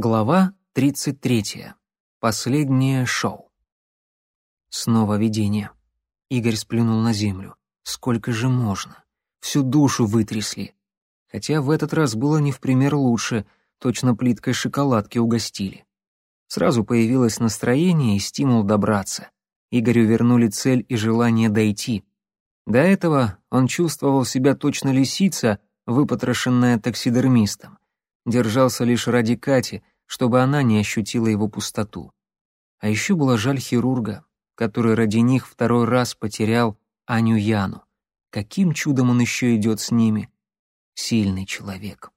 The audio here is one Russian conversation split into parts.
Глава 33. Последнее шоу. Снова видение. Игорь сплюнул на землю. Сколько же можно? Всю душу вытрясли. Хотя в этот раз было не в пример лучше, точно плиткой шоколадки угостили. Сразу появилось настроение и стимул добраться. Игорю вернули цель и желание дойти. До этого он чувствовал себя точно лисица, выпотрошенная таксидермистом держался лишь ради Кати, чтобы она не ощутила его пустоту. А еще было жаль хирурга, который ради них второй раз потерял Аню Яну. Каким чудом он еще идет с ними? Сильный человек.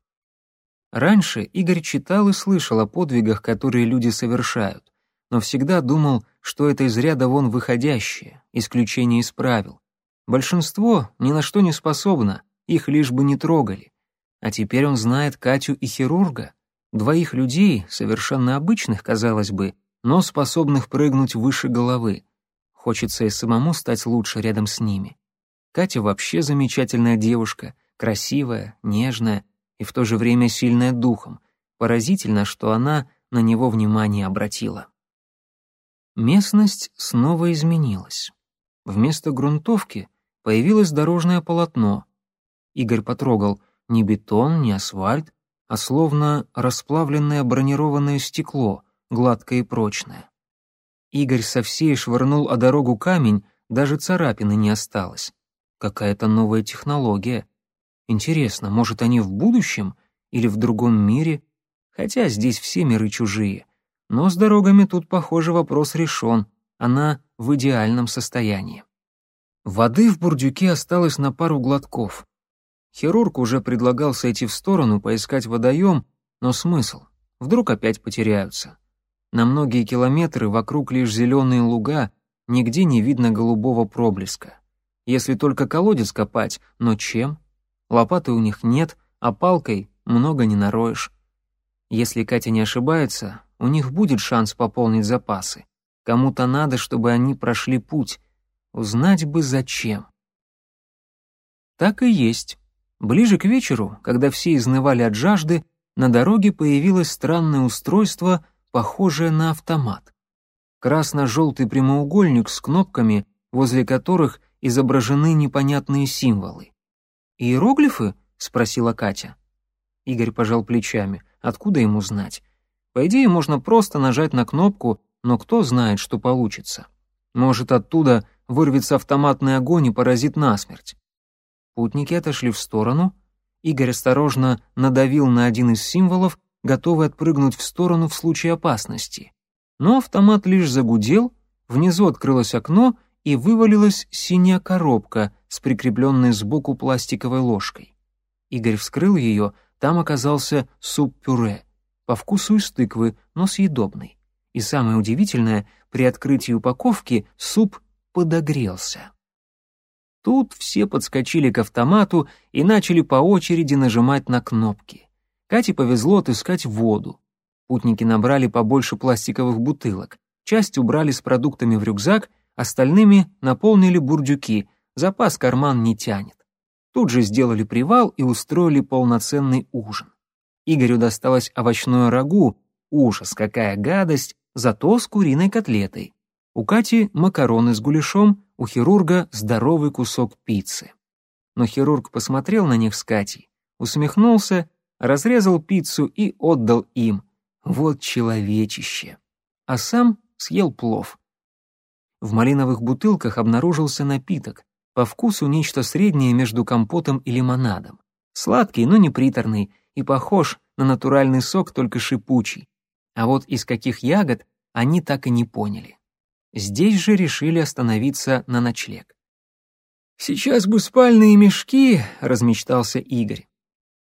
Раньше Игорь читал и слышал о подвигах, которые люди совершают, но всегда думал, что это из ряда вон выходящее, исключение из правил. Большинство ни на что не способно, их лишь бы не трогали. А теперь он знает Катю и хирурга, двоих людей, совершенно обычных, казалось бы, но способных прыгнуть выше головы. Хочется и самому стать лучше рядом с ними. Катя вообще замечательная девушка, красивая, нежная и в то же время сильная духом. Поразительно, что она на него внимание обратила. Местность снова изменилась. Вместо грунтовки появилось дорожное полотно. Игорь потрогал — не бетон, не асфальт, а словно расплавленное бронированное стекло, гладкое и прочное. Игорь со всей швырнул о дорогу камень, даже царапины не осталось. Какая-то новая технология. Интересно, может, они в будущем или в другом мире? Хотя здесь все миры чужие. Но с дорогами тут, похоже, вопрос решен. Она в идеальном состоянии. Воды в бурдюке осталось на пару глотков. Хирург уже предлагал сойти в сторону, поискать водоем, но смысл? Вдруг опять потеряются. На многие километры вокруг лишь зеленые луга, нигде не видно голубого проблеска. Если только колодец копать, но чем? Лопаты у них нет, а палкой много не нароешь. Если Катя не ошибается, у них будет шанс пополнить запасы. Кому-то надо, чтобы они прошли путь. Узнать бы зачем. Так и есть. Ближе к вечеру, когда все изнывали от жажды, на дороге появилось странное устройство, похожее на автомат. Красно-желтый прямоугольник с кнопками, возле которых изображены непонятные символы. «Иероглифы?» — спросила Катя. Игорь пожал плечами. Откуда ему знать? По идее, можно просто нажать на кнопку, но кто знает, что получится. Может, оттуда вырвется автоматный огонь и поразит насмерть. Путники отошли в сторону. Игорь осторожно надавил на один из символов, готовый отпрыгнуть в сторону в случае опасности. Но автомат лишь загудел, внизу открылось окно и вывалилась синяя коробка с прикрепленной сбоку пластиковой ложкой. Игорь вскрыл ее, там оказался суп-пюре, по вкусу из тыквы, но съедобный. И самое удивительное, при открытии упаковки суп подогрелся. Тут все подскочили к автомату и начали по очереди нажимать на кнопки. Кате повезло отыскать воду. Путники набрали побольше пластиковых бутылок. Часть убрали с продуктами в рюкзак, остальными наполнили бурдюки, запас карман не тянет. Тут же сделали привал и устроили полноценный ужин. Игорю досталось овощное рагу, ужас, какая гадость, зато с куриной котлетой. У Кати макароны с гуляшом, у хирурга здоровый кусок пиццы. Но хирург посмотрел на них с Катей, усмехнулся, разрезал пиццу и отдал им. Вот человечище. А сам съел плов. В малиновых бутылках обнаружился напиток, по вкусу нечто среднее между компотом и лимонадом. Сладкий, но не приторный, и похож на натуральный сок, только шипучий. А вот из каких ягод они так и не поняли. Здесь же решили остановиться на ночлег. «Сейчас бы спальные мешки», — размечтался Игорь.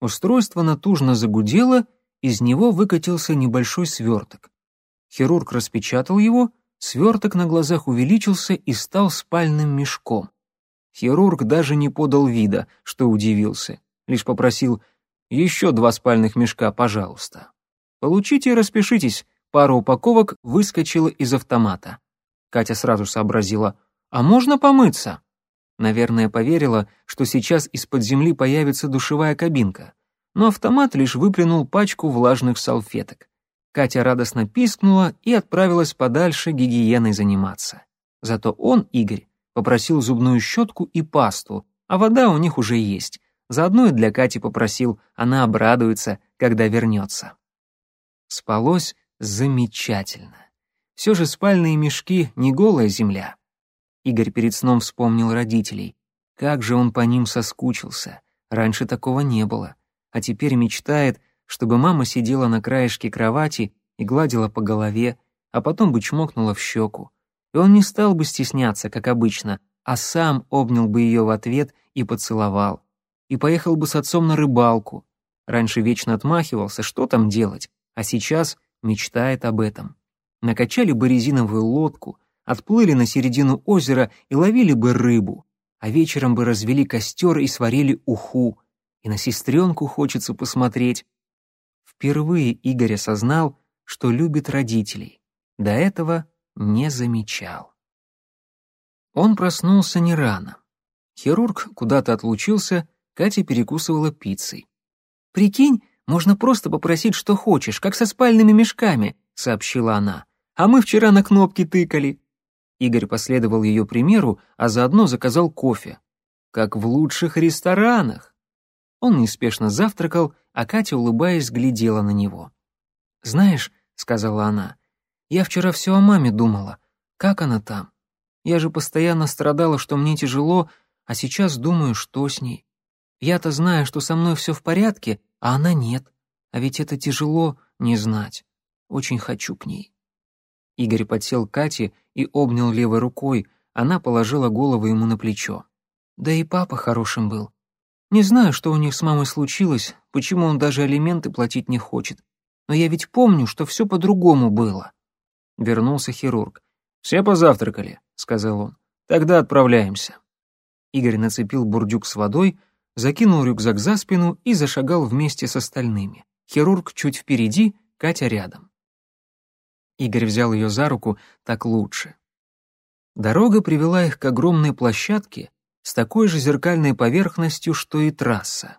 Устройство натужно загудело, из него выкатился небольшой сверток. Хирург распечатал его, сверток на глазах увеличился и стал спальным мешком. Хирург даже не подал вида, что удивился, лишь попросил «Еще два спальных мешка, пожалуйста». «Получите и распишитесь», пара упаковок выскочила из автомата. Катя сразу сообразила. «А можно помыться?» Наверное, поверила, что сейчас из-под земли появится душевая кабинка. Но автомат лишь выплюнул пачку влажных салфеток. Катя радостно пискнула и отправилась подальше гигиеной заниматься. Зато он, Игорь, попросил зубную щетку и пасту, а вода у них уже есть. Заодно и для Кати попросил, она обрадуется, когда вернется. Спалось замечательно. Все же спальные мешки — не голая земля. Игорь перед сном вспомнил родителей. Как же он по ним соскучился. Раньше такого не было. А теперь мечтает, чтобы мама сидела на краешке кровати и гладила по голове, а потом бы чмокнула в щеку. И он не стал бы стесняться, как обычно, а сам обнял бы ее в ответ и поцеловал. И поехал бы с отцом на рыбалку. Раньше вечно отмахивался, что там делать, а сейчас мечтает об этом. Накачали бы резиновую лодку, отплыли на середину озера и ловили бы рыбу, а вечером бы развели костер и сварили уху. И на сестренку хочется посмотреть, Впервые Игорь осознал, что любит родителей. До этого не замечал. Он проснулся не рано. Хирург куда-то отлучился, Катя перекусывала пиццей. «Прикинь, можно просто попросить, что хочешь, как со спальными мешками», — сообщила она. «А мы вчера на кнопки тыкали». Игорь последовал ее примеру, а заодно заказал кофе. «Как в лучших ресторанах». Он неспешно завтракал, а Катя, улыбаясь, глядела на него. «Знаешь», — сказала она, — «я вчера все о маме думала. Как она там? Я же постоянно страдала, что мне тяжело, а сейчас думаю, что с ней. Я-то знаю, что со мной все в порядке, а она нет. А ведь это тяжело не знать. Очень хочу к ней». Игорь подсел к Кате и обнял левой рукой, она положила голову ему на плечо. «Да и папа хорошим был. Не знаю, что у них с мамой случилось, почему он даже алименты платить не хочет. Но я ведь помню, что все по-другому было. Вернулся хирург. «Все позавтракали», — сказал он. «Тогда отправляемся». Игорь нацепил бурдюк с водой, закинул рюкзак за спину и зашагал вместе с остальными. Хирург чуть впереди, Катя рядом. Игорь взял ее за руку, так лучше. Дорога привела их к огромной площадке, с такой же зеркальной поверхностью, что и трасса.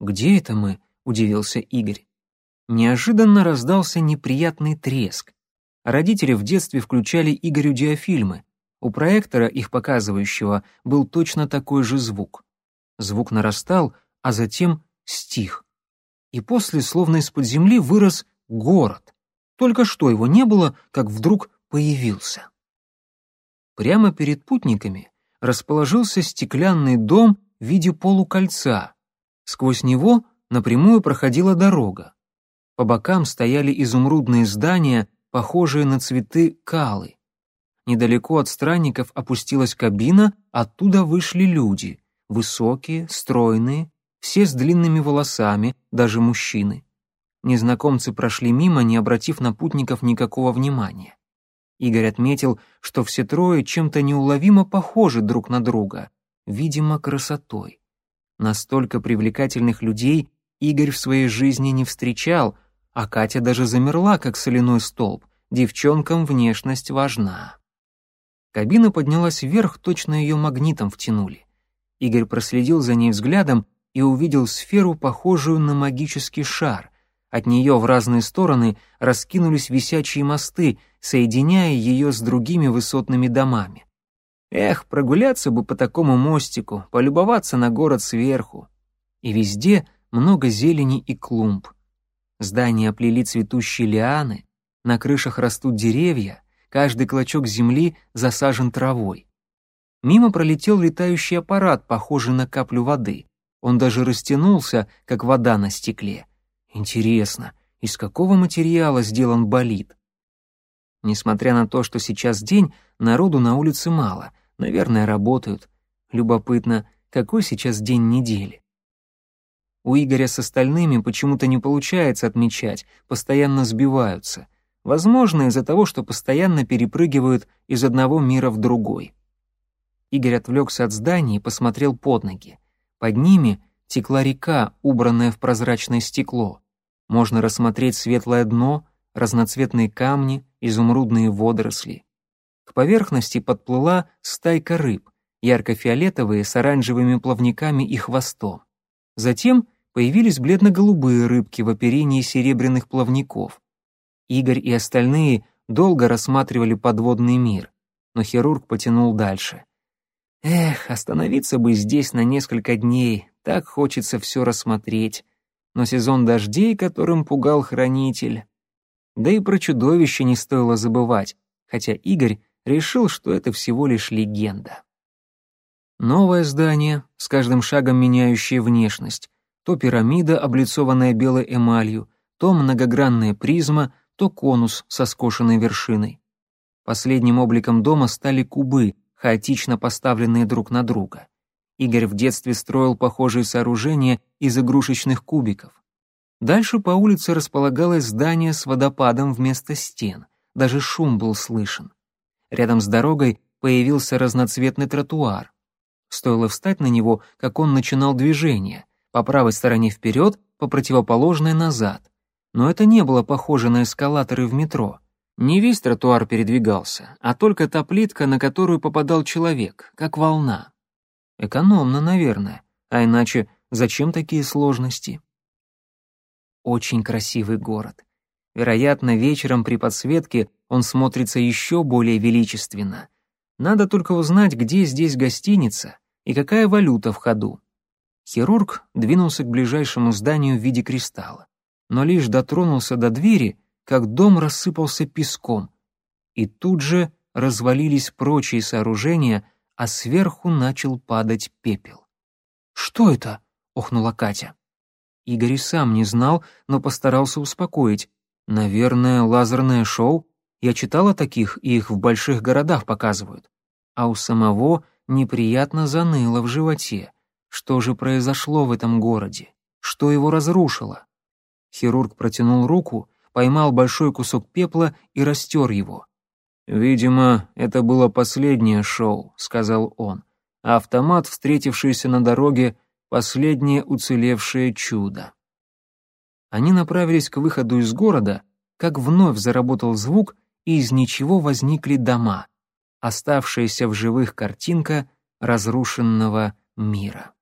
«Где это мы?» — удивился Игорь. Неожиданно раздался неприятный треск. Родители в детстве включали Игорю диафильмы. У проектора, их показывающего, был точно такой же звук. Звук нарастал, а затем стих. И после, словно из-под земли, вырос город. Только что его не было, как вдруг появился. Прямо перед путниками расположился стеклянный дом в виде полукольца. Сквозь него напрямую проходила дорога. По бокам стояли изумрудные здания, похожие на цветы калы. Недалеко от странников опустилась кабина, оттуда вышли люди, высокие, стройные, все с длинными волосами, даже мужчины. Незнакомцы прошли мимо, не обратив на путников никакого внимания. Игорь отметил, что все трое чем-то неуловимо похожи друг на друга, видимо, красотой. Настолько привлекательных людей Игорь в своей жизни не встречал, а Катя даже замерла, как соляной столб. Девчонкам внешность важна. Кабина поднялась вверх, точно ее магнитом втянули. Игорь проследил за ней взглядом и увидел сферу, похожую на магический шар. От нее в разные стороны раскинулись висячие мосты, соединяя ее с другими высотными домами. Эх, прогуляться бы по такому мостику, полюбоваться на город сверху. И везде много зелени и клумб. Здания оплели цветущие лианы, на крышах растут деревья, каждый клочок земли засажен травой. Мимо пролетел летающий аппарат, похожий на каплю воды. Он даже растянулся, как вода на стекле. Интересно, из какого материала сделан болид? Несмотря на то, что сейчас день, народу на улице мало, наверное, работают. Любопытно, какой сейчас день недели? У Игоря с остальными почему-то не получается отмечать, постоянно сбиваются. Возможно, из-за того, что постоянно перепрыгивают из одного мира в другой. Игорь отвлекся от здания и посмотрел под ноги. Под ними текла река, убранная в прозрачное стекло. Можно рассмотреть светлое дно, разноцветные камни, изумрудные водоросли. К поверхности подплыла стайка рыб, ярко-фиолетовые с оранжевыми плавниками и хвостом. Затем появились бледно-голубые рыбки в оперении серебряных плавников. Игорь и остальные долго рассматривали подводный мир, но хирург потянул дальше. Эх, остановиться бы здесь на несколько дней, так хочется все рассмотреть. Но сезон дождей, которым пугал хранитель. Да и про чудовище не стоило забывать, хотя Игорь решил, что это всего лишь легенда. Новое здание, с каждым шагом меняющее внешность. То пирамида, облицованная белой эмалью, то многогранная призма, то конус со скошенной вершиной. Последним обликом дома стали кубы, хаотично поставленные друг на друга. Игорь в детстве строил похожие сооружения из игрушечных кубиков. Дальше по улице располагалось здание с водопадом вместо стен. Даже шум был слышен. Рядом с дорогой появился разноцветный тротуар. Стоило встать на него, как он начинал движение. По правой стороне вперед, по противоположной назад. Но это не было похоже на эскалаторы в метро. Не весь тротуар передвигался, а только та плитка, на которую попадал человек, как волна. Экономно, наверное, а иначе зачем такие сложности? Очень красивый город. Вероятно, вечером при подсветке он смотрится еще более величественно. Надо только узнать, где здесь гостиница и какая валюта в ходу. Хирург двинулся к ближайшему зданию в виде кристалла, но лишь дотронулся до двери — как дом рассыпался песком, и тут же развалились прочие сооружения, а сверху начал падать пепел. «Что это?» — охнула Катя. Игорь и сам не знал, но постарался успокоить. «Наверное, лазерное шоу? Я читала таких, и их в больших городах показывают. А у самого неприятно заныло в животе. Что же произошло в этом городе? Что его разрушило?» Хирург протянул руку, поймал большой кусок пепла и растер его. «Видимо, это было последнее шоу», — сказал он. А автомат, встретившийся на дороге, последнее уцелевшее чудо. Они направились к выходу из города, как вновь заработал звук, и из ничего возникли дома, оставшаяся в живых картинка разрушенного мира.